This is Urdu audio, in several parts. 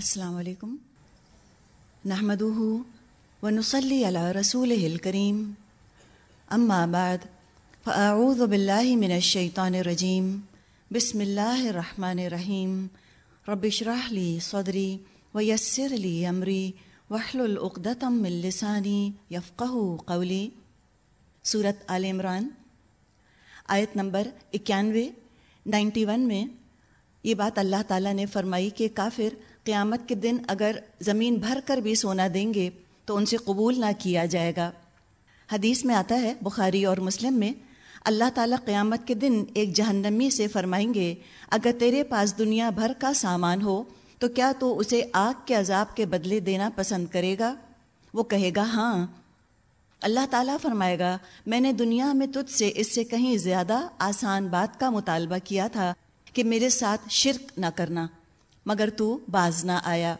السلام علیکم۔ نحمد ونصلی علی رسول الکریم۔ اما بعد، فاعوذ باللہ من الشیطان الرجیم۔ بسم اللہ الرحمن الرحیم۔ رب اشرح لی صدری ویسر لی امری۔ وحلل عقدتم من لسانی یفقہ قولی۔ صورت آل عمران، آیت نمبر اکیانوے، نائنٹی ون میں یہ بات اللہ تعالیٰ نے فرمائی کہ کافر قیامت کے دن اگر زمین بھر کر بھی سونا دیں گے تو ان سے قبول نہ کیا جائے گا۔ حدیث میں آتا ہے، بخاری اور مسلم میں، اللہ تعالیٰ قیامت کے دن ایک جہنمی سے فرمائیں گے، اگر تیرے پاس دنیا بھر کا سامان ہو، تو کیا تو اسے آگ کے عذاب کے بدلے دینا پسند کرے گا؟ وہ کہے گا ہاں۔ اللہ تعالیٰ فرمائے گا، میں نے دنیا میں تجھ سے اس سے کہیں زیادہ آسان بات کا مطالبہ کیا تھا کہ میرے ساتھ شرک نہ کرنا۔ مگر تو باز نہ آیا۔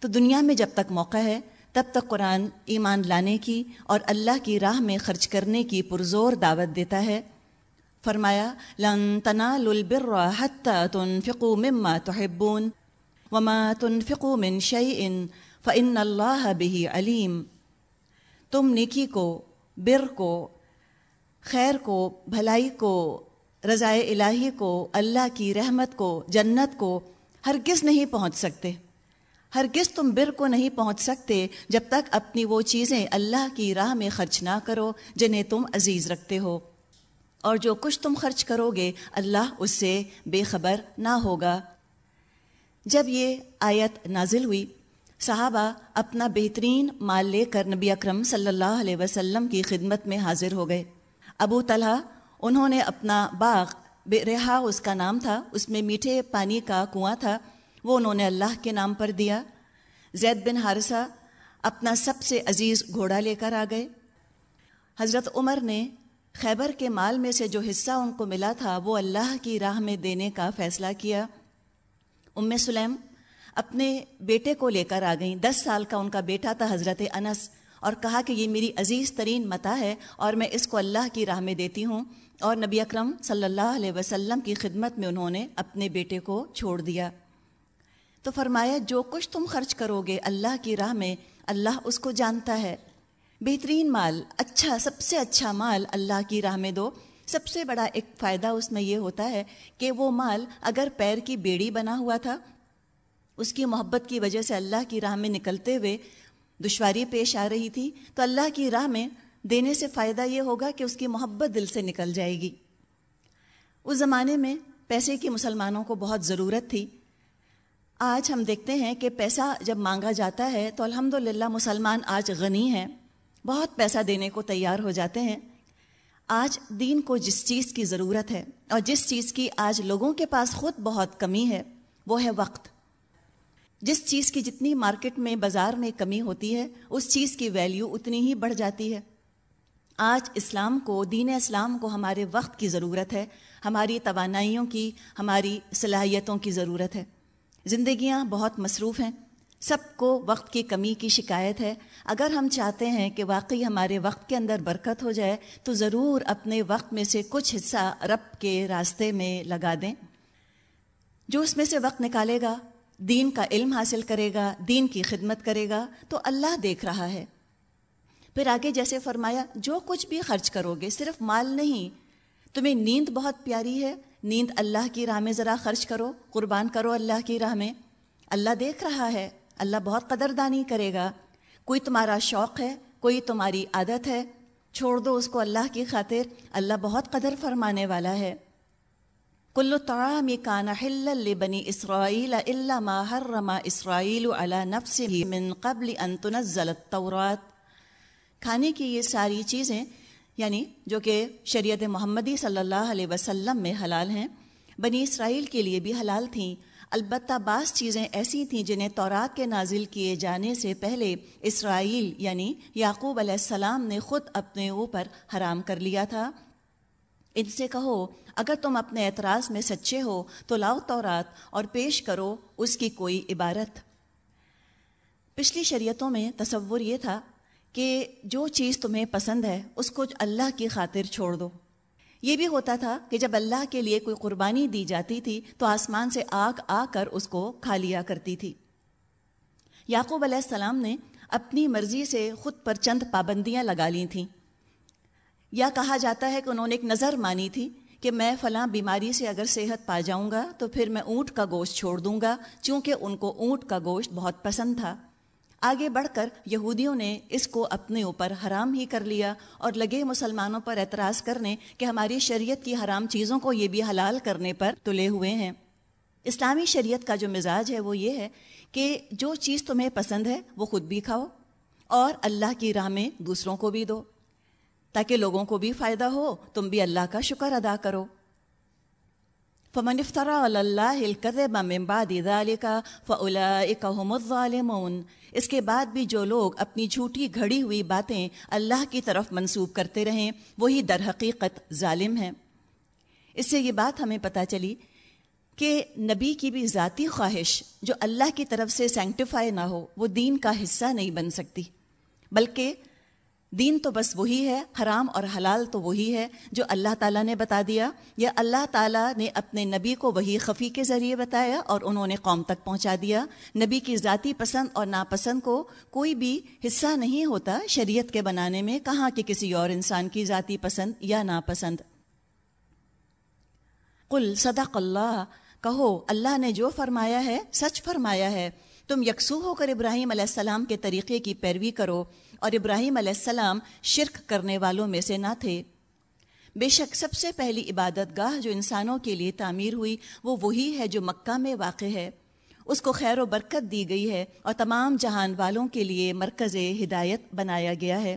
تو دنیا میں جب تک موقع ہے، تب تک قرآن ایمان لانے کی اور اللہ کی راہ میں خرچ کرنے کی پرزور دعوت دیتا ہے۔ فرمایا، لن تنالوا البر حتى تنفقوا مما تحبون وما تنفقوا من شيء فإن الله به عليم۔ تم نیکی کو، بر کو، خیر کو، بھلائی کو، رضائے الہی کو، اللہ کی رحمت کو، جنت کو ہرگز نہیں پہنچ سکتے۔ ہرگز تم بر کو نہیں پہنچ سکتے جب تک اپنی وہ چیزیں اللہ کی راہ میں خرچ نہ کرو جنہیں تم عزیز رکھتے ہو۔ اور جو کچھ تم خرچ کرو گے اللہ اس سے بے خبر نہ ہوگا۔ جب یہ آیت نازل ہوئی، صحابہ اپنا بہترین مال لے کر نبی اکرم صلی اللہ علیہ وسلم کی خدمت میں حاضر ہو گئے۔ ابو طلحہ، انہوں نے اپنا باغ رہا اس کا نام تھا، اس میں میٹھے پانی کا کنواں تھا، وہ انہوں نے اللہ کے نام پر دیا۔ زید بن حارثہ اپنا سب سے عزیز گھوڑا لے کر آ گئے۔ حضرت عمر نے خیبر کے مال میں سے جو حصہ ان کو ملا تھا، وہ اللہ کی راہ میں دینے کا فیصلہ کیا۔ ام سلیم اپنے بیٹے کو لے کر آ گئیں۔ دس سال کا ان کا بیٹا تھا حضرت انس۔ اور کہا کہ یہ میری عزیز ترین متا ہے اور میں اس کو اللہ کی راہ میں دیتی ہوں۔ اور نبی اکرم صلی اللہ علیہ وسلم کی خدمت میں انہوں نے اپنے بیٹے کو چھوڑ دیا۔ تو فرمایا، جو کچھ تم خرچ کرو گے اللہ کی راہ میں، اللہ اس کو جانتا ہے۔ بہترین مال اچھا سب سے اچھا مال اللہ کی راہ میں دو۔ سب سے بڑا ایک فائدہ اس میں یہ ہوتا ہے کہ وہ مال اگر پیر کی بیڑی بنا ہوا تھا، اس کی محبت کی وجہ سے اللہ کی راہ میں نکلتے ہوئے دشواری پیش آ رہی تھی تو اللہ کی راہ میں دینے سے فائدہ یہ ہوگا کہ اس کی محبت دل سے نکل جائے گی۔ اس زمانے میں پیسے کی مسلمانوں کو بہت ضرورت تھی۔ آج ہم دیکھتے ہیں کہ پیسہ جب مانگا جاتا ہے تو الحمد مسلمان آج غنی ہیں۔ بہت پیسہ دینے کو تیار ہو جاتے ہیں۔ آج دین کو جس چیز کی ضرورت ہے اور جس چیز کی آج لوگوں کے پاس خود بہت کمی ہے وہ ہے وقت۔ جس چیز کی جتنی مارکیٹ میں بازار میں کمی ہوتی ہے، اس چیز کی ویلیو اتنی ہی بڑھ جاتی ہے۔ آج اسلام کو، دین اسلام کو ہمارے وقت کی ضرورت ہے، ہماری توانائیوں کی، ہماری صلاحیتوں کی ضرورت ہے۔ زندگیاں بہت مصروف ہیں، سب کو وقت کی کمی کی شکایت ہے۔ اگر ہم چاہتے ہیں کہ واقعی ہمارے وقت کے اندر برکت ہو جائے، تو ضرور اپنے وقت میں سے کچھ حصہ رب کے راستے میں لگا دیں۔ جو اس میں سے وقت نکالے گا دین کا علم حاصل کرے گا، دین کی خدمت کرے گا، تو اللہ دیکھ رہا ہے۔ پھر آگے جیسے فرمایا، جو کچھ بھی خرچ کرو گے، صرف مال نہیں، تمہیں نیند بہت پیاری ہے۔ نیند اللہ کی راہ میں ذرا خرچ کرو، قربان کرو اللہ کی راہ میں۔ اللہ دیکھ رہا ہے، اللہ بہت قدردانی کرے گا۔ کوئی تمہارا شوق ہے، کوئی تمہاری عادت ہے، چھوڑ دو اس کو اللہ کی خاطر۔ اللہ بہت قدر فرمانے والا ہے۔ کلو طعام کان حل بنی اسرائیل الا ما حرم اسرائیل على نفسه من قبل ان تنزل التورات. کھانے کی یہ ساری چیزیں یعنی جو کہ شریعت محمدی صلی اللہ علیہ وسلم میں حلال ہیں، بنی اسرائیل کے لیے بھی حلال تھیں۔ البتہ بعض چیزیں ایسی تھیں جنہیں تورات کے نازل کیے جانے سے پہلے اسرائیل یعنی یعقوب علیہ السلام نے خود اپنے اوپر حرام کر لیا تھا۔ ان سے کہو، اگر تم اپنے اعتراض میں سچے ہو تو لاؤ تورات اور پیش کرو اس کی کوئی عبارت۔ پچھلی شریعتوں میں تصور یہ تھا کہ جو چیز تمہیں پسند ہے، اس کو اللہ کی خاطر چھوڑ دو۔ یہ بھی ہوتا تھا کہ جب اللہ کے لیے کوئی قربانی دی جاتی تھی، تو آسمان سے آگ آ کر اس کو کھا لیا کرتی تھی۔ یعقوب علیہ السلام نے اپنی مرضی سے خود پر چند پابندیاں لگا لی تھیں۔ یا کہا جاتا ہے کہ انہوں نے ایک نظر مانی تھی کہ میں فلاں بیماری سے اگر صحت پا جاؤں گا تو پھر میں اونٹ کا گوشت چھوڑ دوں گا، چونکہ ان کو اونٹ کا گوشت بہت پسند تھا۔ آگے بڑھ کر یہودیوں نے اس کو اپنے اوپر حرام ہی کر لیا اور لگے مسلمانوں پر اعتراض کرنے کہ ہماری شریعت کی حرام چیزوں کو یہ بھی حلال کرنے پر تلے ہوئے ہیں۔ اسلامی شریعت کا جو مزاج ہے وہ یہ ہے کہ جو چیز تمہیں پسند ہے وہ خود بھی کھاؤ اور اللہ کی راہ میں دوسروں کو بھی دو۔ تاکہ لوگوں کو بھی فائدہ ہو، تم بھی اللہ کا شکر ادا کرو۔ فمن الظالمون۔ اس کے بعد بھی جو لوگ اپنی جھوٹی گھڑی ہوئی باتیں اللہ کی طرف منسوب کرتے رہیں، وہی در حقیقت ظالم ہیں۔ اس سے یہ بات ہمیں پتہ چلی کہ نبی کی بھی ذاتی خواہش جو اللہ کی طرف سے سینکٹیفائی نہ ہو، وہ دین کا حصہ نہیں بن سکتی، بلکہ دین تو بس وہی ہے، حرام اور حلال تو وہی ہے جو اللہ تعالیٰ نے بتا دیا۔ یا اللہ تعالیٰ نے اپنے نبی کو وہی خفی کے ذریعے بتایا اور انہوں نے قوم تک پہنچا دیا۔ نبی کی ذاتی پسند اور ناپسند کو کوئی بھی حصہ نہیں ہوتا شریعت کے بنانے میں، کہاں کہ کسی اور انسان کی ذاتی پسند یا ناپسند۔ قل صدق اللہ، کہو، اللہ نے جو فرمایا ہے، سچ فرمایا ہے۔ تم یکسو ہو کر ابراہیم علیہ السلام کے طریقے کی پیروی کرو۔ اور ابراہیم علیہ السلام شرک کرنے والوں میں سے نہ تھے۔ بے شک سب سے پہلی عبادت گاہ جو انسانوں کے لیے تعمیر ہوئی وہ وہی ہے جو مکہ میں واقع ہے۔ اس کو خیر و برکت دی گئی ہے اور تمام جہان والوں کے لیے مرکز ہدایت بنایا گیا ہے۔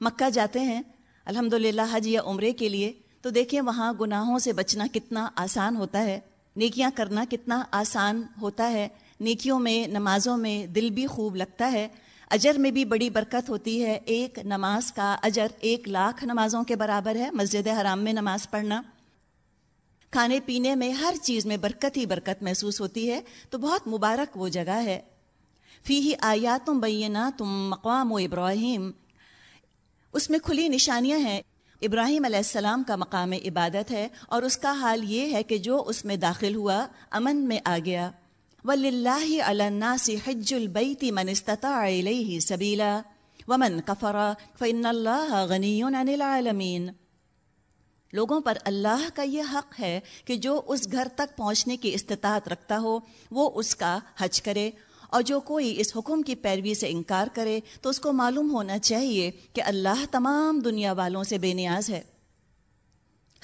مکہ جاتے ہیں الحمد للہ حج یا عمرے کے لیے، تو دیکھیں وہاں گناہوں سے بچنا کتنا آسان ہوتا ہے۔ نیکیاں کرنا کتنا آسان ہوتا ہے۔ نیکیوں میں، نمازوں میں دل بھی خوب لگتا ہے۔ اجر میں بھی بڑی برکت ہوتی ہے، ایک نماز کا اجر ایک لاکھ نمازوں کے برابر ہے، مسجد حرام میں نماز پڑھنا۔ کھانے پینے میں ہر چیز میں برکت ہی برکت محسوس ہوتی ہے، تو بہت مبارک وہ جگہ ہے۔ فی ہی آیا تم بینا تم مقام و ابراہیم۔ اس میں کھلی نشانیاں ہیں۔ ابراہیم علیہ السلام کا مقام عبادت ہے اور اس کا حال یہ ہے کہ جو اس میں داخل ہوا، امن میں آ گیا۔ وللہ علی الناس حج البیت من استطاع الیہ سبیلا ومن کفر فإن اللہ غنی عن العالمین۔ لوگوں پر اللہ کا یہ حق ہے کہ جو اس گھر تک پہنچنے کی استطاعت رکھتا ہو، وہ اس کا حج کرے۔ اور جو کوئی اس حکم کی پیروی سے انکار کرے، تو اس کو معلوم ہونا چاہیے کہ اللہ تمام دنیا والوں سے بے نیاز ہے۔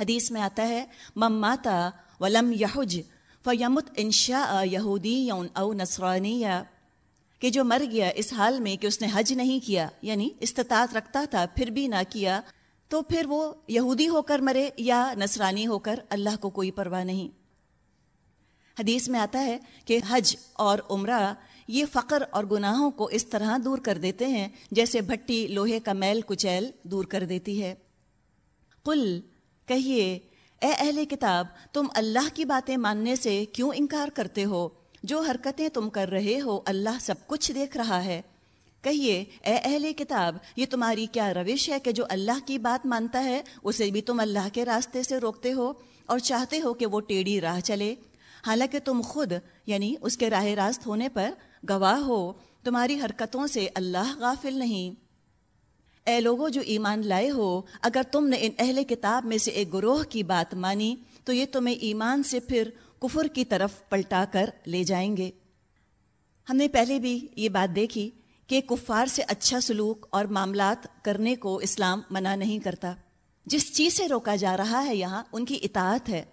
حدیث میں آتا ہے مماتا ولم یحج فیمت انشا یہودی او نسرانی یا کہ جو مر گیا اس حال میں کہ اس نے حج نہیں کیا یعنی استطاعت رکھتا تھا، پھر بھی نہ کیا، تو پھر وہ یہودی ہو کر مرے یا نصرانی ہو کر اللہ کو کوئی پرواہ نہیں۔ حدیث میں آتا ہے کہ حج اور عمرہ یہ فقر اور گناہوں کو اس طرح دور کر دیتے ہیں جیسے بھٹی، لوہے کا میل، کچیل دور کر دیتی ہے۔ قل، کہیے اے اہل کتاب، تم اللہ کی باتیں ماننے سے کیوں انکار کرتے ہو؟ جو حرکتیں تم کر رہے ہو، اللہ سب کچھ دیکھ رہا ہے۔ کہیے، اے اہل کتاب، یہ تمہاری کیا روش ہے کہ جو اللہ کی بات مانتا ہے، اسے بھی تم اللہ کے راستے سے روکتے ہو اور چاہتے ہو کہ وہ ٹیڑھی راہ چلے؟ حالانکہ تم خود یعنی اس کے راہ راست ہونے پر گواہ ہو، تمہاری حرکتوں سے اللہ غافل نہیں۔ اے لوگوں جو ایمان لائے ہو، اگر تم نے ان اہل کتاب میں سے ایک گروہ کی بات مانی، تو یہ تمہیں ایمان سے پھر کفر کی طرف پلٹا کر لے جائیں گے۔ ہم نے پہلے بھی یہ بات دیکھی کہ کفار سے اچھا سلوک اور معاملات کرنے کو اسلام منع نہیں کرتا۔ جس چیز سے روکا جا رہا ہے یہاں، ان کی اطاعت ہے۔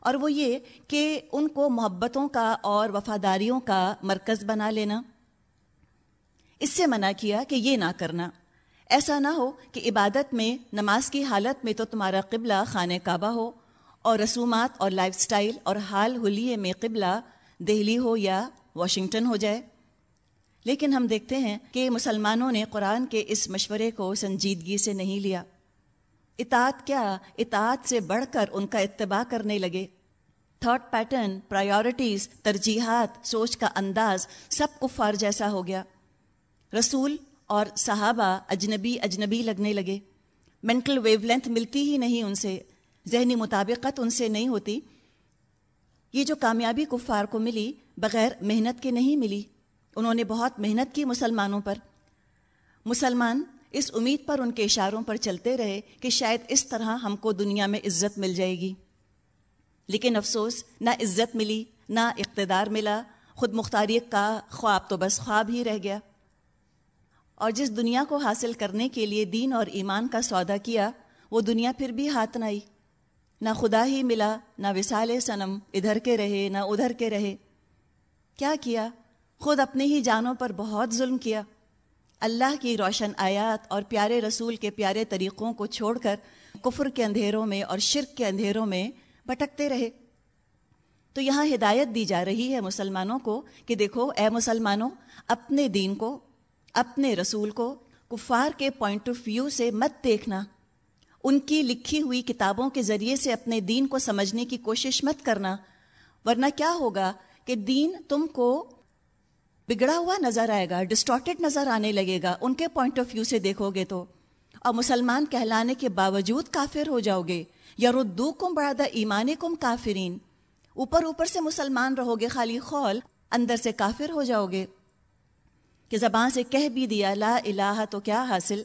اور وہ یہ کہ ان کو محبتوں کا اور وفاداریوں کا مرکز بنا لینا۔ اس سے منع کیا کہ یہ نہ کرنا۔ ایسا نہ ہو کہ عبادت میں، نماز کی حالت میں تو تمہارا قبلہ خانہ کعبہ ہو اور رسومات اور لائف سٹائل اور حال حلیے میں قبلہ دہلی ہو یا واشنگٹن ہو جائے۔ لیکن ہم دیکھتے ہیں کہ مسلمانوں نے قرآن کے اس مشورے کو سنجیدگی سے نہیں لیا۔ اطاعت کیا؟ اطاعت سے بڑھ کر ان کا اتباع کرنے لگے۔ تھاٹ پیٹرن، پرائیورٹیز، ترجیحات، سوچ کا انداز سب کفار جیسا ہو گیا۔ رسول اور صحابہ اجنبی اجنبی لگنے لگے۔ مینٹل ویو لینتھ ملتی ہی نہیں ان سے، ذہنی مطابقت ان سے نہیں ہوتی۔ یہ جو کامیابی کفار کو ملی، بغیر محنت کے نہیں ملی۔ انہوں نے بہت محنت کی مسلمانوں پر۔ مسلمان اس امید پر ان کے اشاروں پر چلتے رہے کہ شاید اس طرح ہم کو دنیا میں عزت مل جائے گی۔ لیکن افسوس، نہ عزت ملی، نہ اقتدار ملا۔ خود مختاری کا خواب تو بس خواب ہی رہ گیا۔ اور جس دنیا کو حاصل کرنے کے لیے دین اور ایمان کا سودا کیا، وہ دنیا پھر بھی ہاتھ نہ آئی۔ نہ خدا ہی ملا، نہ وسال صنم ادھر کے رہے، نہ ادھر کے رہے۔ کیا کیا؟ خود اپنے ہی جانوں پر بہت ظلم کیا۔ اللہ کی روشن آیات اور پیارے رسول کے پیارے طریقوں کو چھوڑ کر کفر کے اندھیروں میں اور شرک کے اندھیروں میں بھٹکتے رہے۔ تو یہاں ہدایت دی جا رہی ہے مسلمانوں کو کہ دیکھو، اے مسلمانوں، اپنے دین کو اپنے رسول کو کفار کے پوائنٹ آف ویو سے مت دیکھنا۔ ان کی لکھی ہوئی کتابوں کے ذریعے سے اپنے دین کو سمجھنے کی کوشش مت کرنا۔ ورنہ کیا ہوگا کہ دین تم کو بگڑا ہوا نظر آئے گا ڈسٹارٹیڈ نظر آنے لگے گا۔ ان کے پوائنٹ آف ویو سے دیکھو گے تو۔ اور مسلمان کہلانے کے باوجود کافر ہو جاؤ گے۔ یا ردو کم بڑا ایمان کم کافرین۔ اوپر اوپر سے مسلمان رہو گے، خالی خول اندر سے کافر ہو جاؤ گے۔ کہ زبان سے کہہ بھی دیا لا الہ تو کیا حاصل؟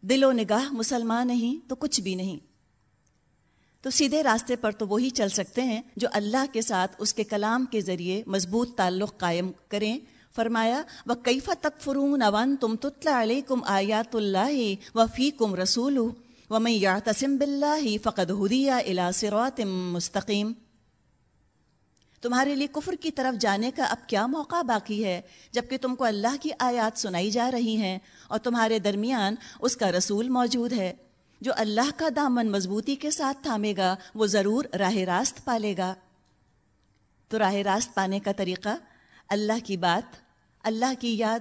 دل و نگاہ مسلمان نہیں تو کچھ بھی نہیں۔ تو سیدھے راستے پر تو وہی چل سکتے ہیں جو اللہ کے ساتھ اس کے کلام کے ذریعے مضبوط تعلق قائم کریں۔ فرمایا وہ کیفا تک فرون اون تم تتلا علیہ کم آیات اللہ و فی کم رسول و میں یا تسم بلّہ فقد ہدیہ الا مستقیم تمہارے لیے کفر کی طرف جانے کا اب کیا موقع باقی ہے؟ جبکہ تم کو اللہ کی آیات سنائی جا رہی ہیں اور تمہارے درمیان اس کا رسول موجود ہے۔ جو اللہ کا دامن مضبوطی کے ساتھ تھامے گا، وہ ضرور راہ راست پالے گا۔ تو راہ راست پانے کا طریقہ؟ اللہ کی بات، اللہ کی یاد،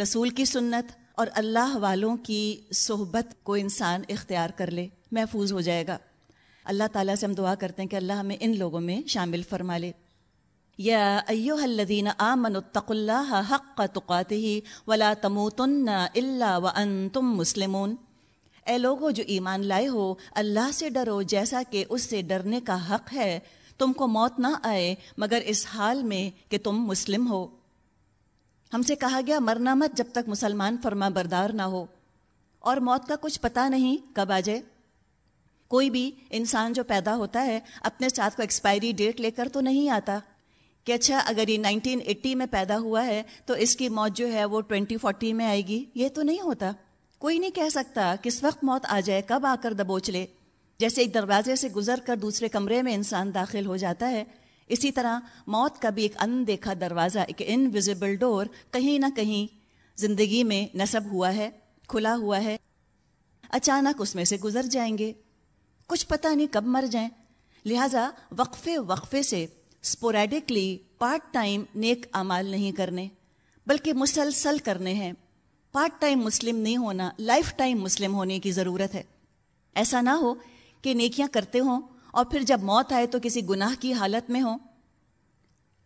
رسول کی سنت اور اللہ والوں کی صحبت کو انسان اختیار کر لے، محفوظ ہو جائے گا۔ اللہ تعالیٰ سے ہم دعا کرتے ہیں کہ اللہ ہمیں ان لوگوں میں شامل فرما لے۔ یا ایوہ الذین آمنوا اتقوا اللہ حق تقاته ولا تموتن الا وانتم مسلمون۔ اے لوگو جو ایمان لائے ہو، اللہ سے ڈرو جیسا کہ اس سے ڈرنے کا حق ہے۔ تم کو موت نہ آئے، مگر اس حال میں کہ تم مسلم ہو۔ ہم سے کہا گیا، مرنا مت جب تک مسلمان فرما بردار نہ ہو۔ اور موت کا کچھ پتہ نہیں کب آ جائے۔ کوئی بھی انسان جو پیدا ہوتا ہے، اپنے ساتھ کو ایکسپائری ڈیٹ لے کر تو نہیں آتا۔ کہ اچھا اگر یہ نائنٹین ایٹی میں پیدا ہوا ہے، تو اس کی موت جو ہے وہ ٹوینٹی فورٹی میں آئے گی۔ یہ تو نہیں ہوتا۔ کوئی نہیں کہہ سکتا کس وقت موت آ جائے، کب آ کر دبوچ لے۔ جیسے ایک دروازے سے گزر کر دوسرے کمرے میں انسان داخل ہو جاتا ہے، اسی طرح موت کا بھی ایک ان دیکھا دروازہ، ایک انویزیبل ڈور کہیں نہ کہیں زندگی میں نصب ہوا ہے، کھلا ہوا ہے۔ اچانک اس میں سے گزر جائیں گے۔ کچھ پتہ نہیں کب مر جائیں۔ لہٰذا وقفے وقفے سے اسپوریڈکلی پارٹ ٹائم نیک امال نہیں کرنے، بلکہ مسلسل کرنے ہیں۔ پارٹ ٹائم مسلم نہیں ہونا لائف ٹائم مسلم ہونے کی ضرورت ہے۔ ایسا نہ ہو کہ نیکیاں کرتے ہوں اور پھر جب موت آئے تو کسی گناہ کی حالت میں ہوں۔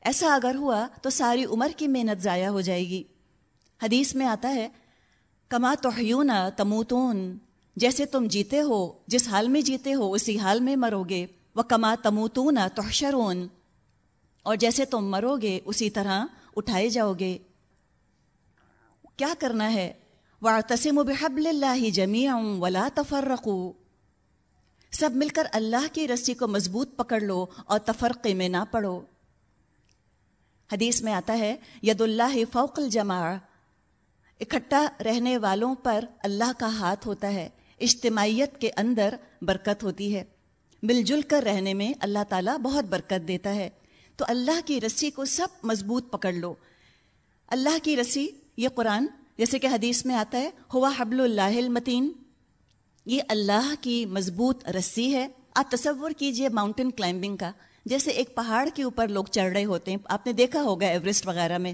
ایسا اگر ہوا تو ساری عمر کی محنت ضائع ہو جائے گی۔ حدیث میں آتا ہے، کما توحیون تموتون جیسے تم جیتے ہو، جس حال میں جیتے ہو، اسی حال میں مرو گے وہ کما تموتون تحشرون۔ اور جیسے تم مرو گے اسی طرح اٹھائے جاؤ گے کیا کرنا ہے؟ وَاعْتَسِمُ بِحَبْلِ اللَّهِ جَمِيعًا وَلَا تَفَرَّقُوا۔ سب مل کر اللہ کی رسی کو مضبوط پکڑ لو اور تفرقے میں نہ پڑو۔ حدیث میں آتا ہے ید اللہ فوق الجماع اکٹھا رہنے والوں پر اللہ کا ہاتھ ہوتا ہے۔ اجتماعیت کے اندر برکت ہوتی ہے۔ مل جل کر رہنے میں اللہ تعالیٰ بہت برکت دیتا ہے۔ تو اللہ کی رسی کو سب مضبوط پکڑ لو۔ اللہ کی رسی، یہ قرآن، جیسے کہ حدیث میں آتا ہے، ہوا حبل اللہ المتین یہ اللہ کی مضبوط رسی ہے۔ آپ تصور کیجیے ماؤنٹین کلائمبنگ کا۔ جیسے ایک پہاڑ کے اوپر لوگ چڑھ رہے ہوتے ہیں۔ آپ نے دیکھا ہوگا ایوریسٹ وغیرہ میں۔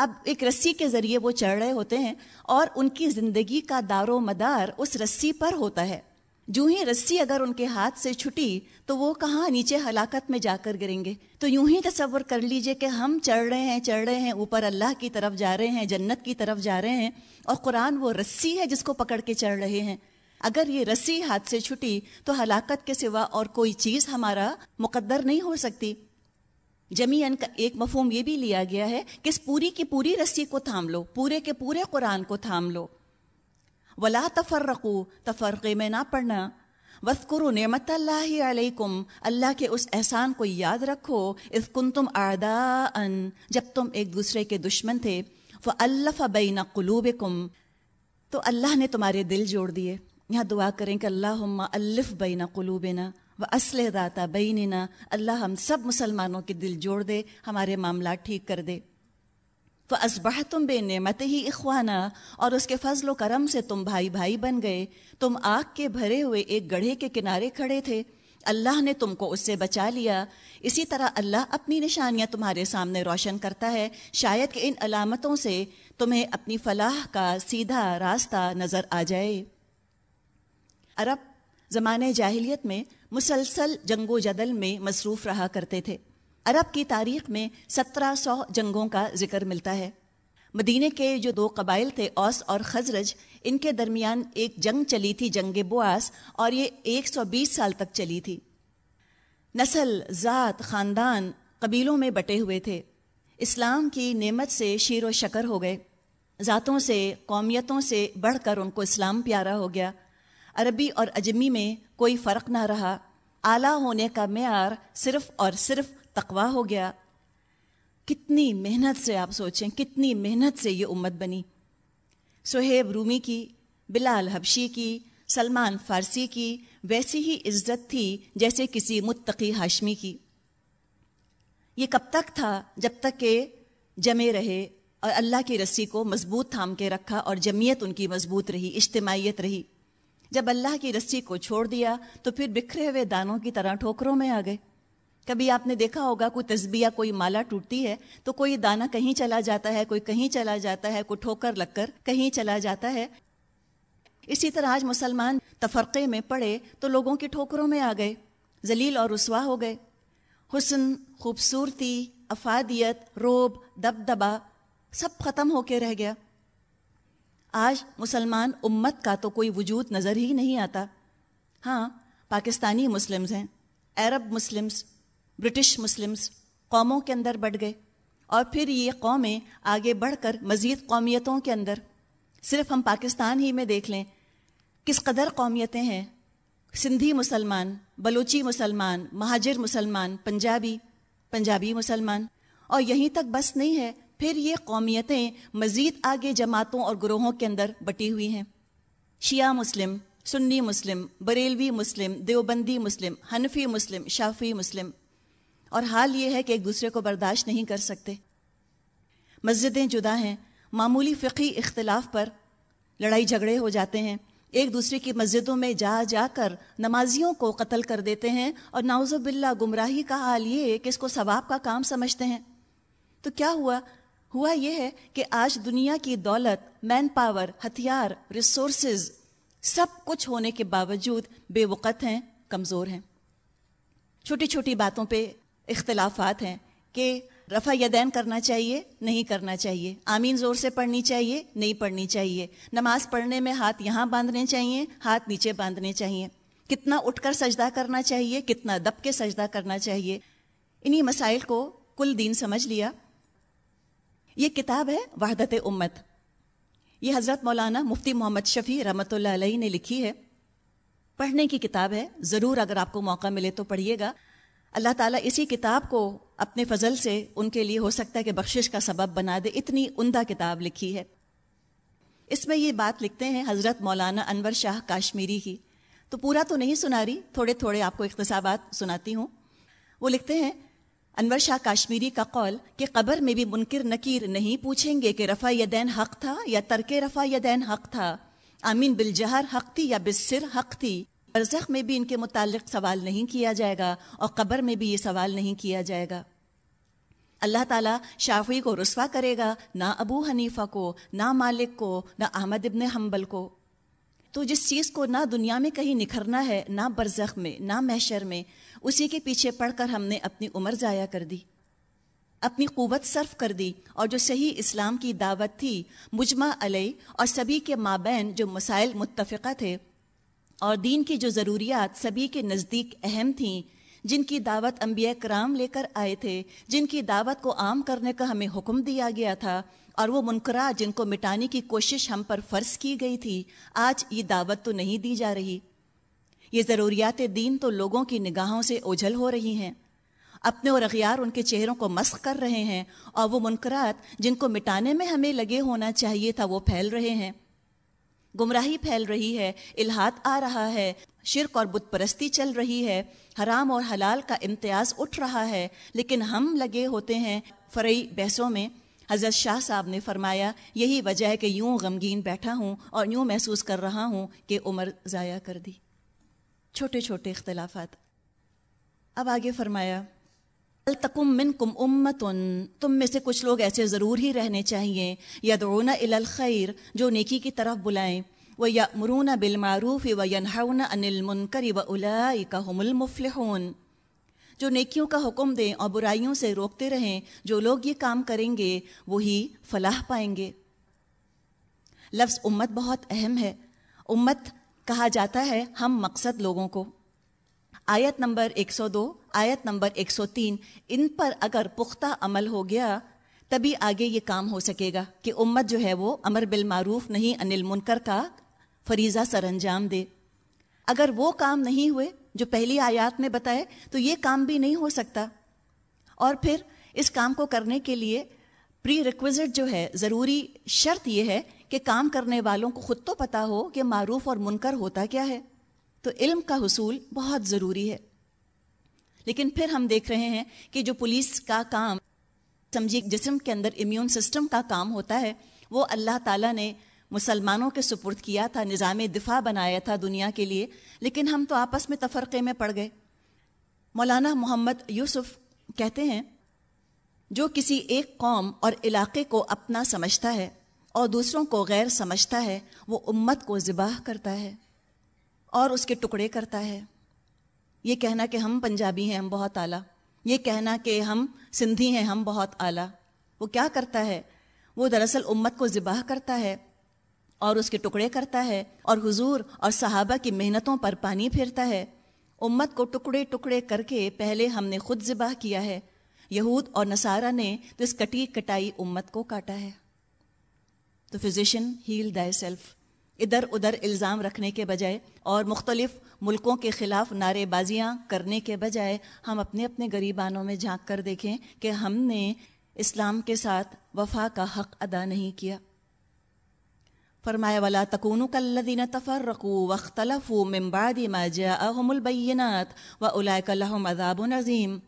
اب ایک رسی کے ذریعے وہ چڑھ رہے ہوتے ہیں اور ان کی زندگی کا دار و مدار اس رسی پر ہوتا ہے۔ جو ہی رسی اگر ان کے ہاتھ سے چھٹی تو وہ کہاں نیچے ہلاکت میں جا کر گریں گے؟ تو یوں ہی تصور کر لیجیے کہ ہم چڑھ رہے ہیں، چڑھ رہے ہیں، اوپر اللہ کی طرف جا رہے ہیں، جنت کی طرف جا رہے ہیں اور قرآن وہ رسی ہے جس کو پکڑ کے چڑھ رہے ہیں۔ اگر یہ رسی ہاتھ سے چھٹی تو ہلاکت کے سوا اور کوئی چیز ہمارا مقدر نہیں ہو سکتی۔ جمیان کا ایک مفہوم یہ بھی لیا گیا ہے کہ اس پوری کی پوری رسی کو تھام لو، پورے کے پورے قرآن کو تھام لو۔ ولا تفرقو تفرقے میں نہ پڑھنا وسکر نعمت اللہ علیکم اللہ کے اس احسان کو یاد رکھو۔ اس کن تم ان جب تم ایک دوسرے کے دشمن تھے۔ وہ اللہ بین قلوب تو اللہ نے تمہارے دل جوڑ دیے۔ یہاں دعا کریں کہ اللہ الف بین قلوبنا۔ و اسلح داتا بیننا اللہ ہم سب مسلمانوں کے دل جوڑ دے، ہمارے معاملات ٹھیک کر دے۔ وہ اسبہ تم بے نعمت ہی اخوانہ اور اس کے فضل و کرم سے تم بھائی بھائی بن گئے۔ تم آگ کے بھرے ہوئے ایک گڑھے کے کنارے کھڑے تھے۔ اللہ نے تم کو اس سے بچا لیا۔ اسی طرح اللہ اپنی نشانیاں تمہارے سامنے روشن کرتا ہے۔ شاید کہ ان علامتوں سے تمہیں اپنی فلاح کا سیدھا راستہ نظر آ جائے۔ عرب زمانے جاہلیت میں مسلسل جنگ و جدل میں مصروف رہا کرتے تھے۔ عرب کی تاریخ میں سترہ سو جنگوں کا ذکر ملتا ہے۔ مدینے کے جو دو قبائل تھے، اوس اور خزرج، ان کے درمیان ایک جنگ چلی تھی، جنگ بواس اور یہ ایک سو بیس سال تک چلی تھی۔ نسل، ذات، خاندان قبیلوں میں بٹے ہوئے تھے۔ اسلام کی نعمت سے شیر و شکر ہو گئے۔ ذاتوں سے، قومیتوں سے بڑھ کر ان کو اسلام پیارا ہو گیا۔ عربی اور اجمی میں کوئی فرق نہ رہا۔ اعلیٰ ہونے کا معیار صرف اور صرف تقوا ہو گیا۔ کتنی محنت سے آپ سوچیں، کتنی محنت سے یہ امت بنی۔ سہیب رومی کی، بلال حبشی کی، سلمان فارسی کی ویسی ہی عزت تھی جیسے کسی متقی ہاشمی کی۔ یہ کب تک تھا؟ جب تک کہ جمے رہے اور اللہ کی رسی کو مضبوط تھام کے رکھا اور جمیت ان کی مضبوط رہی، اجتماعیت رہی۔ جب اللہ کی رسی کو چھوڑ دیا تو پھر بکھرے ہوئے دانوں کی طرح ٹھوکروں میں آ گئے۔ کبھی آپ نے دیکھا ہوگا کوئی تسبیہ کوئی مالا ٹوٹتی ہے تو کوئی دانہ کہیں چلا جاتا ہے، کوئی کہیں چلا جاتا ہے، کوئی ٹھوکر لگ کر کہیں چلا جاتا ہے۔ اسی طرح آج مسلمان تفرقے میں پڑے تو لوگوں کی ٹھوکروں میں آ گئے۔ ذلیل اور رسوا ہو گئے۔ حسن، خوبصورتی، افادیت، روب دب دبا سب ختم ہو کے رہ گیا۔ آج مسلمان امت کا تو کوئی وجود نظر ہی نہیں آتا۔ ہاں پاکستانی مسلمز ہیں، عرب مسلمز، برٹش مسلمز، قوموں کے اندر بڑھ گئے۔ اور پھر یہ قومیں آگے بڑھ کر مزید قومیتوں کے اندر۔ صرف ہم پاکستان ہی میں دیکھ لیں، کس قدر قومیتیں ہیں؟ سندھی مسلمان، بلوچی مسلمان، مہاجر مسلمان، پنجابی پنجابی مسلمان۔ اور یہیں تک بس نہیں ہے پھر یہ قومیتیں مزید آگے جماعتوں اور گروہوں کے اندر بٹی ہوئی ہیں۔ شیعہ مسلم، سنی مسلم، بریلوی مسلم، دیوبندی مسلم، حنفی مسلم شافی مسلم۔ اور حال یہ ہے کہ ایک دوسرے کو برداشت نہیں کر سکتے۔ مسجدیں جدا ہیں، معمولی فقی اختلاف پر لڑائی جھگڑے ہو جاتے ہیں۔ ایک دوسرے کی مسجدوں میں جا جا کر نمازیوں کو قتل کر دیتے ہیں۔ اور ناوز باللہ، گمراہی کا حال یہ کہ اس کو ثواب کا کام سمجھتے ہیں۔ تو کیا ہوا؟ ہوا یہ ہے کہ آج دنیا کی دولت مین پاور ہتھیار ریسورسز سب کچھ ہونے کے باوجود بے وقت ہیں، کمزور ہیں۔ چھوٹی چھوٹی باتوں پہ اختلافات ہیں کہ رفع یدین کرنا چاہیے، نہیں کرنا چاہیے۔ آمین زور سے پڑھنی چاہیے، نہیں پڑھنی چاہیے۔ نماز پڑھنے میں ہاتھ یہاں باندھنے چاہیے، ہاتھ نیچے باندھنے چاہیے۔ کتنا اٹھ کر سجدہ کرنا چاہیے، کتنا دب کے سجدہ کرنا چاہیے۔ انہی مسائل کو کل دین سمجھ لیا۔ یہ کتاب ہے وحدت امت۔ یہ حضرت مولانا مفتی محمد شفیع رحمۃ اللہ علیہ نے لکھی ہے۔ پڑھنے کی کتاب ہے۔ ضرور اگر آپ کو موقع ملے تو پڑھیے گا۔ اللہ تعالیٰ اسی کتاب کو اپنے فضل سے ان کے لیے ہو سکتا ہے کہ بخشش کا سبب بنا دے۔ اتنی عمدہ کتاب لکھی ہے۔ اس میں یہ بات لکھتے ہیں حضرت مولانا انور شاہ کاشمیری کی تو پورا تو نہیں سنا رہی، تھوڑے تھوڑے آپ کو اقتصابات سناتی ہوں۔ وہ لکھتے ہیں انور شاہ کاشمیری کا قول کہ قبر میں بھی منکر نکیر نہیں پوچھیں گے کہ رفع یدین حق تھا یا ترک رفع یدین حق تھا۔ آمین بالجہر حق تھی یا بسر حق تھی۔ ارزخ میں بھی ان کے متعلق سوال نہیں کیا جائے گا اور قبر میں بھی یہ سوال نہیں کیا جائے گا۔ اللہ تعالیٰ شافی کو رسوا کرے گا نہ ابو حنیفہ کو، نہ مالک کو، نہ احمد ابن حنبل کو۔ تو جس چیز کو نہ دنیا میں کہیں نکھرنا ہے، نہ برزخ میں، نہ محشر میں اسی کے پیچھے پڑھ کر ہم نے اپنی عمر ضائع کر دی، اپنی قوت صرف کر دی اور جو صحیح اسلام کی دعوت تھی، مجمع علیہ اور سبھی کے مابین جو مسائل متفقہ تھے اور دین کی جو ضروریات سبھی کے نزدیک اہم تھیں، جن کی دعوت انبیاء کرام لے کر آئے تھے، جن کی دعوت کو عام کرنے کا ہمیں حکم دیا گیا تھا اور وہ منقرا جن کو مٹانے کی کوشش ہم پر فرض کی گئی تھی، آج یہ دعوت تو نہیں دی جا رہی۔ یہ ضروریات دین تو لوگوں کی نگاہوں سے اوجھل ہو رہی ہیں۔ اپنے اور اغیار ان کے چہروں کو مسخ کر رہے ہیں اور وہ منقرات جن کو مٹانے میں ہمیں لگے ہونا چاہیے تھا وہ پھیل رہے ہیں۔ گمراہی پھیل رہی ہے الہات آ رہا ہے، شرک اور بت پرستی چل رہی ہے۔ حرام اور حلال کا امتیاز اٹھ رہا ہے، لیکن ہم لگے ہوتے ہیں فرعی بحثوں میں۔ حضرت شاہ صاحب نے فرمایا، یہی وجہ ہے کہ یوں غمگین بیٹھا ہوں اور یوں محسوس کر رہا ہوں کہ عمر ضائع کر دی۔ چھوٹے چھوٹے اختلافات۔ اب آگے فرمایا التکم من کم امتن، تم میں سے کچھ لوگ ایسے ضرور ہی رہنے چاہیے، یدعون الی الخیر، جو نیکی کی طرف بلائیں۔ وہ یا مرون بالمعروف و ینہون ان المنکر و اولئک هم المفلحون۔ جو نیکیوں کا حکم دیں اور برائیوں سے روکتے رہیں، جو لوگ یہ کام کریں گے، وہی فلاح پائیں گے۔ لفظ امت بہت اہم ہے۔ امت کہا جاتا ہے ہم مقصد لوگوں کو۔ آیت نمبر 102 آیت نمبر 103 ان پر اگر پختہ عمل ہو گیا، تبھی آگے یہ کام ہو سکے گا کہ امت جو ہے وہ امر بالمعروف نہیں انل منکر کا فریضہ سر انجام دے۔ اگر وہ کام نہیں ہوئے، جو پہلی آیات میں بتائے، تو یہ کام بھی نہیں ہو سکتا۔ اور پھر اس کام کو کرنے کے لیے پری ریکوزٹ جو ہے، ضروری شرط یہ ہے کہ کام کرنے والوں کو خود تو پتا ہو کہ معروف اور منکر ہوتا کیا ہے، تو علم کا حصول بہت ضروری ہے۔ لیکن پھر ہم دیکھ رہے ہیں کہ جو پولیس کا کام سمجھی جسم کے اندر امیون سسٹم کا کام ہوتا ہے، وہ اللہ تعالیٰ نے مسلمانوں کے سپرد کیا تھا، نظام دفاع بنایا تھا دنیا کے لیے، لیکن ہم تو آپس میں تفرقے میں پڑ گئے۔ مولانا محمد یوسف کہتے ہیں، جو کسی ایک قوم اور علاقے کو اپنا سمجھتا ہے اور دوسروں کو غیر سمجھتا ہے، وہ امت کو ذبح کرتا ہے اور اس کے ٹکڑے کرتا ہے۔ یہ کہنا کہ ہم پنجابی ہیں، ہم بہت اعلیٰ۔ یہ کہنا کہ ہم سندھی ہیں، ہم بہت اعلیٰ۔ وہ کیا کرتا ہے؟ وہ دراصل امت کو ذبح کرتا ہے اور اس کے ٹکڑے کرتا ہے اور حضور اور صحابہ کی محنتوں پر پانی پھیرتا ہے۔ امت کو ٹکڑے ٹکڑے کر کے پہلے ہم نے خود ذبح کیا ہے۔ یہود اور نصارہ نے تو اس کٹی کٹائی امت کو کاٹا ہے۔ تو فزیشن ہیل دائی سیلف ادھر ادھر الزام رکھنے کے بجائے اور مختلف ملکوں کے خلاف نعرے بازیاں کرنے کے بجائے ہم اپنے اپنے غریبانوں میں جھانک کر دیکھیں کہ ہم نے اسلام کے ساتھ وفا کا حق ادا نہیں کیا۔ فرمایا والا تکون کلدین تفرقو وختلف ممباد جاءهم البینات و اولئک لهم عذاب عظیم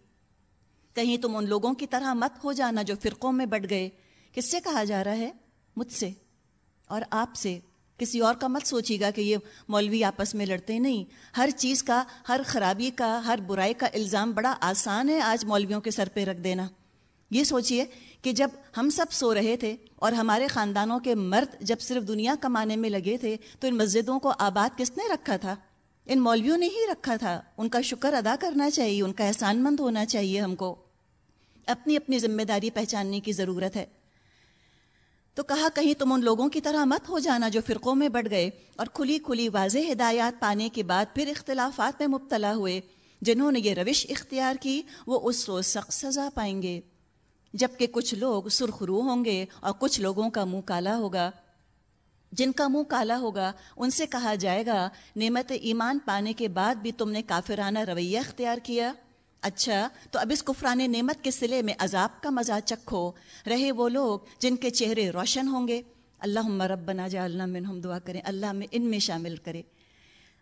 کہیں تم ان لوگوں کی طرح مت ہو جانا جو فرقوں میں بٹ گئے۔ کس سے کہا جا رہا ہے؟ مجھ سے اور آپ سے۔ کسی اور کا مت سوچے گا کہ یہ مولوی آپس میں لڑتے نہیں۔ ہر چیز کا، ہر خرابی کا، ہر برائی کا الزام بڑا آسان ہے آج مولویوں کے سر پہ رکھ دینا۔ یہ سوچئے کہ جب ہم سب سو رہے تھے اور ہمارے خاندانوں کے مرد جب صرف دنیا کمانے میں لگے تھے، تو ان مسجدوں کو آباد کس نے رکھا تھا؟ ان مولویوں نے ہی رکھا تھا۔ ان کا شکر ادا کرنا چاہیے، ان کا احسان مند ہونا چاہیے ہم کو۔ اپنی اپنی ذمہ داری پہچاننے کی ضرورت ہے۔ تو کہا، کہیں تم ان لوگوں کی طرح مت ہو جانا جو فرقوں میں بڑھ گئے اور کھلی کھلی واضح ہدایات پانے کے بعد پھر اختلافات میں مبتلا ہوئے. جنہوں نے یہ روش اختیار کی، وہ اس روز سخت سزا پائیں گے. جبکہ کچھ لوگ سرخرو ہوں گے اور کچھ لوگوں کا منہ کالا ہوگا. جن کا منہ کالا ہوگا، ان سے کہا جائے گا، نعمت ایمان پانے کے بعد بھی تم نے کافرانہ رویہ اختیار کیا؟ اچھا تو اب اس کفران نعمت کے سلے میں عذاب کا مزہ چکھو۔ رہے وہ لوگ جن کے چہرے روشن ہوں گے۔ اللہ رب بنا جا اللہ ہم دعا کریں۔ اللہ میں ان میں شامل کرے۔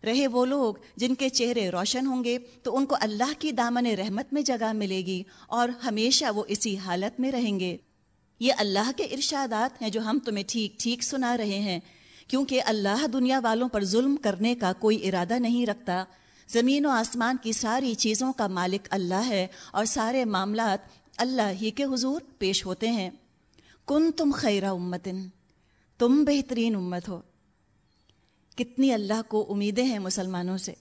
رہے وہ لوگ جن کے چہرے روشن ہوں گے، تو ان کو اللہ کی دامن رحمت میں جگہ ملے گی اور ہمیشہ وہ اسی حالت میں رہیں گے۔ یہ اللہ کے ارشادات ہیں جو ہم تمہیں ٹھیک ٹھیک سنا رہے ہیں۔ کیونکہ اللہ دنیا والوں پر ظلم کرنے کا کوئی ارادہ نہیں رکھتا۔ زمین و آسمان کی ساری چیزوں کا مالک اللہ ہے اور سارے معاملات اللہ ہی کے حضور پیش ہوتے ہیں۔ کن تم خیرہ امتن، تم بہترین امت ہو۔ کتنی اللہ کو امیدیں ہیں مسلمانوں سے۔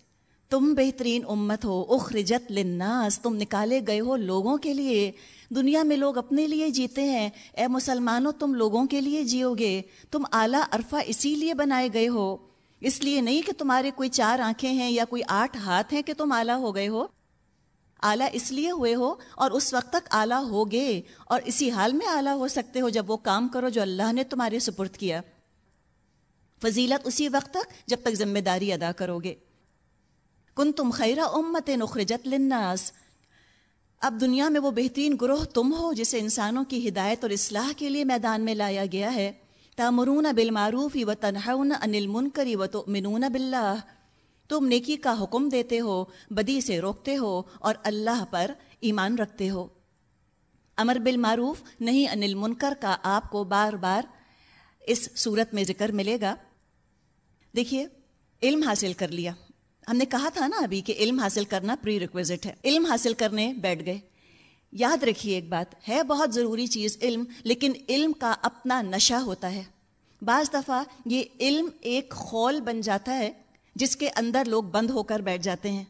تم بہترین امت ہو، اخرجت للناس، تم نکالے گئے ہو لوگوں کے لیے۔ دنیا میں لوگ اپنے لیے جیتے ہیں۔ اے مسلمانوں، تم لوگوں کے لیے جیو گے۔ تم اعلیٰ عرفہ اسی لیے بنائے گئے ہو۔ اس لیے نہیں کہ تمہارے کوئی چار آنکھیں ہیں یا کوئی آٹھ ہاتھ ہیں کہ تم آلہ ہو گئے ہو۔ اعلیٰ اس لیے ہوئے ہو اور اس وقت تک اعلیٰ ہوگے اور اسی حال میں اعلیٰ ہو سکتے ہو جب وہ کام کرو جو اللہ نے تمہارے سپرد کیا۔ فضیلت اسی وقت تک جب تک ذمہ داری ادا کرو گے کن تم خیرہ امت نخرجت للناس۔ اب دنیا میں وہ بہترین گروہ تم ہو جسے انسانوں کی ہدایت اور اصلاح کے لیے میدان میں لایا گیا ہے۔ تامرون بالمعروف و تنہون ان المنکری و تؤمنون باللہ۔ تم نیکی کا حکم دیتے ہو، بدی سے روکتے ہو اور اللہ پر ایمان رکھتے ہو۔ امر بالمعروف نہیں ان المنکر کا آپ کو بار بار اس صورت میں ذکر ملے گا۔ دیکھیے، علم حاصل کر لیا۔ ہم نے کہا تھا نا ابھی کہ علم حاصل کرنا پری ریکویزٹ ہے۔ علم حاصل کرنے بیٹھ گئے۔ یاد رکھیے ایک بات، ہے بہت ضروری چیز علم، لیکن علم کا اپنا نشہ ہوتا ہے۔ بعض دفعہ یہ علم ایک خول بن جاتا ہے جس کے اندر لوگ بند ہو کر بیٹھ جاتے ہیں۔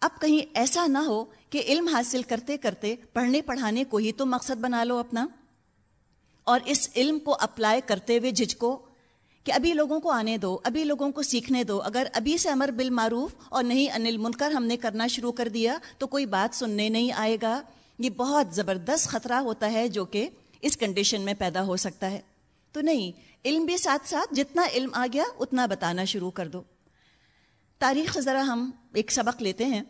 اب کہیں ایسا نہ ہو کہ علم حاصل کرتے کرتے پڑھنے پڑھانے کو ہی تو مقصد بنا لو اپنا۔ اور اس علم کو اپلائی کرتے ہوئے جھجکو کہ ابھی لوگوں کو آنے دو، ابھی لوگوں کو سیکھنے دو۔ اگر ابھی سے امر بالمعروف اور نہیں انل منکر ہم نے کرنا شروع کر دیا، تو کوئی بات سننے نہیں آئے گا۔ یہ بہت زبردست خطرہ ہوتا ہے جو کہ اس کنڈیشن میں پیدا ہو سکتا ہے۔ تو نہیں، علم بھی ساتھ ساتھ جتنا علم آ گیا، اتنا بتانا شروع کر دو۔ تاریخ ذرا ہم ایک سبق لیتے ہیں۔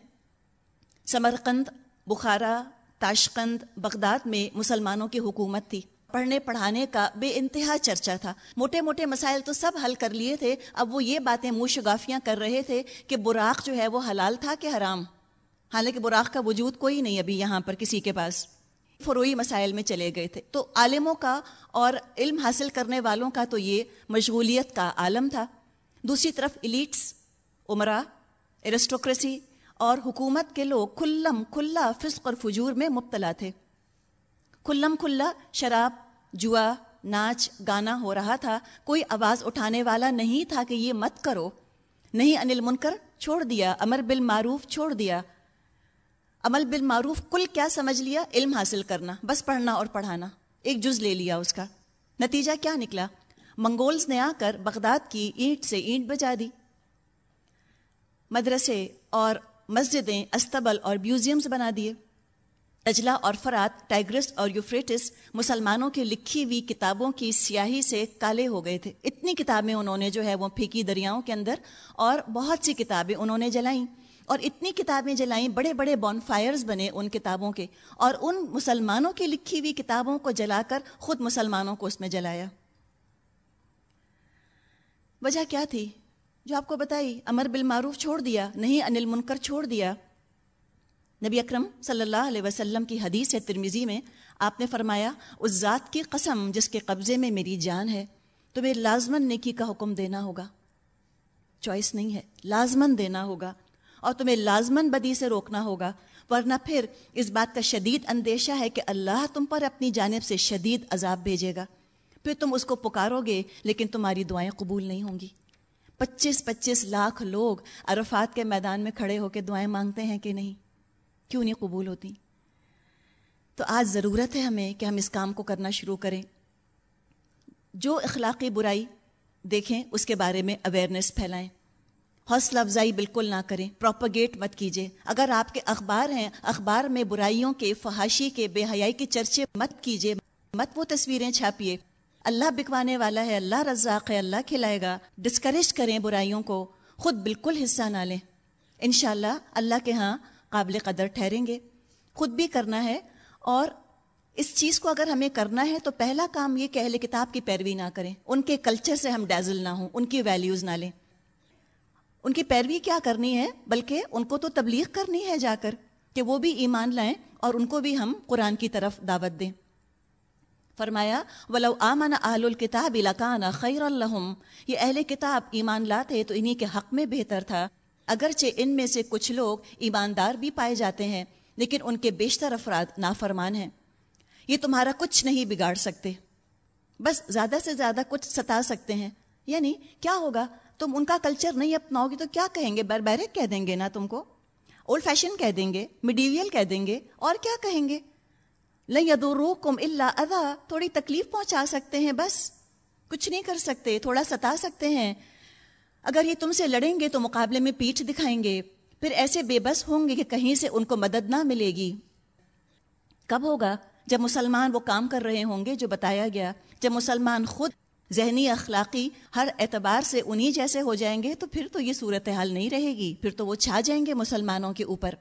سمرقند، بخارا، تاشقند، بغداد میں مسلمانوں کی حکومت تھی۔ پڑھنے پڑھانے کا بے انتہا چرچا تھا۔ موٹے موٹے مسائل تو سب حل کر لیے تھے۔ اب وہ یہ باتیں منہ شگافیاں کر رہے تھے کہ براق جو ہے وہ حلال تھا کہ حرام۔ حالانکہ براق کا وجود کوئی نہیں ابھی یہاں پر کسی کے پاس۔ فروئی مسائل میں چلے گئے تھے۔ تو عالموں کا اور علم حاصل کرنے والوں کا تو یہ مشغولیت کا عالم تھا۔ دوسری طرف ایلیٹس عمرہ ایرسٹوکریسی اور حکومت کے لوگ کھلم کھلا فسق اور فجور میں مبتلا تھے۔ کھلم کھلا شراب جوا، ناچ، گانا ہو رہا تھا، کوئی آواز اٹھانے والا نہیں تھا کہ یہ مت کرو۔ نہیں انل منکر، چھوڑ دیا۔ امر بالمعروف چھوڑ دیا۔ عمل بالمعروف کل کیا سمجھ لیا؟ علم حاصل کرنا، بس پڑھنا اور پڑھانا۔ ایک جز لے لیا اس کا۔ نتیجہ کیا نکلا؟ منگولز نے آ کر بغداد کی اینٹ سے اینٹ بجا دی۔ مدرسے اور مسجدیں، استبل اور میوزیمز بنا دیے۔ اجلا اور فرات ٹائگرس اور یوفریٹس مسلمانوں کی لکھی ہوئی کتابوں کی سیاہی سے کالے ہو گئے تھے۔ اتنی کتابیں انہوں نے جو ہے وہ پھینکی دریاؤں کے اندر اور بہت سی کتابیں انہوں نے جلائیں۔ اور اتنی کتابیں جلائیں، بڑے بڑے بون فائرز بنے ان کتابوں کے۔ اور ان مسلمانوں کی لکھی ہوئی کتابوں کو جلا کر خود مسلمانوں کو اس میں جلایا۔ وجہ کیا تھی؟ جو آپ کو بتائی، امر بالمعروف چھوڑ دیا، نہیں انل منکر چھوڑ دیا۔ نبی اکرم صلی اللہ علیہ وسلم کی حدیث ہے ترمیزی میں، آپ نے فرمایا، اس ذات کی قسم جس کے قبضے میں میری جان ہے، تمہیں لازمن نیکی کا حکم دینا ہوگا۔ چوائس نہیں ہے لازمن دینا ہوگا، اور تمہیں لازمن بدی سے روکنا ہوگا۔ ورنہ پھر اس بات کا شدید اندیشہ ہے کہ اللہ تم پر اپنی جانب سے شدید عذاب بھیجے گا۔ پھر تم اس کو پکارو گے، لیکن تمہاری دعائیں قبول نہیں ہوں گی۔ پچیس پچیس لاکھ لوگ عرفات کے میدان میں کھڑے ہو کے دعائیں مانگتے ہیں کہ نہیں؟ کیوں نہیں قبول ہوتی؟ تو آج ضرورت ہے ہمیں کہ ہم اس کام کو کرنا شروع کریں۔ جو اخلاقی برائی دیکھیں، اس کے بارے میں اویئرنیس پھیلائیں۔ حوصلہ افزائی بالکل نہ کریں۔ پروپگیٹ مت کیجیے اگر آپ کے اخبار ہیں، اخبار میں برائیوں کے، فحاشی کے، بے حیائی کے چرچے مت کیجیے مت وہ تصویریں چھاپیے۔ اللہ بکوانے والا ہے، اللہ رزاق ہے، اللہ کھلائے گا۔ ڈسکریج کریں برائیوں کو۔ خود بالکل حصہ نہ لیں۔ انشاءاللہ اللہ اللہ کے ہاں قابل قدر ٹھہریں گے۔ خود بھی کرنا ہے اور اس چیز کو اگر ہمیں کرنا ہے تو پہلا کام یہ کہ اہل کتاب کی پیروی نہ کریں۔ ان کے کلچر سے ہم ڈیزل نہ ہوں، ان کی ویلیوز نہ لیں۔ ان کی پیروی کیا کرنی ہے؟ بلکہ ان کو تو تبلیغ کرنی ہے جا کر کہ وہ بھی ایمان لائیں اور ان کو بھی ہم قرآن کی طرف دعوت دیں۔ فرمایا، ولو آمن اہل الکتاب لکان خیر الحم یہ اہل کتاب ایمان لاتے تو انہی کے حق میں بہتر تھا۔ اگرچہ ان میں سے کچھ لوگ ایماندار بھی پائے جاتے ہیں، لیکن ان کے بیشتر افراد نافرمان ہیں۔ یہ تمہارا کچھ نہیں بگاڑ سکتے۔ بس زیادہ سے زیادہ کچھ ستا سکتے ہیں۔ یعنی کیا ہوگا؟ تم ان کا کلچر نہیں اپناؤ گی تو کیا کہیں گے؟ بربیرک کہہ دیں گے نا تم کو؟ اولڈ فیشن کہہ دیں گے میڈیویل کہہ دیں گے، اور کیا کہیں گے؟ لدو کم اللہ ادا تھوڑی تکلیف پہنچا سکتے ہیں بس۔ کچھ نہیں کر سکتے، تھوڑا ستا سکتے ہیں۔ اگر یہ تم سے لڑیں گے تو مقابلے میں پیٹھ دکھائیں گے، پھر ایسے بے بس ہوں گے کہ کہیں سے ان کو مدد نہ ملے گی۔ کب ہوگا جب مسلمان وہ کام کر رہے ہوں گے جو بتایا گیا؟ جب مسلمان خود ذہنی اخلاقی ہر اعتبار سے انہی جیسے ہو جائیں گے تو پھر تو یہ صورتحال نہیں رہے گی، پھر تو وہ چھا جائیں گے مسلمانوں کے اوپر۔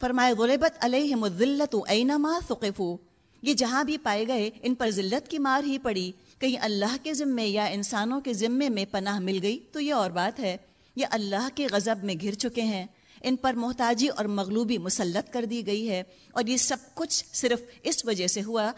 فرمائے غلبت علیہ مدلت اینما ثقفو یہ جہاں بھی پائے گئے، ان پر ذلت کی مار ہی پڑی۔ کہیں اللہ کے ذمے یا انسانوں کے ذمے میں پناہ مل گئی تو یہ اور بات ہے، یہ اللہ کے غضب میں گھر چکے ہیں۔ ان پر محتاجی اور مغلوبی مسلط کر دی گئی ہے اور یہ سب کچھ صرف اس وجہ سے ہوا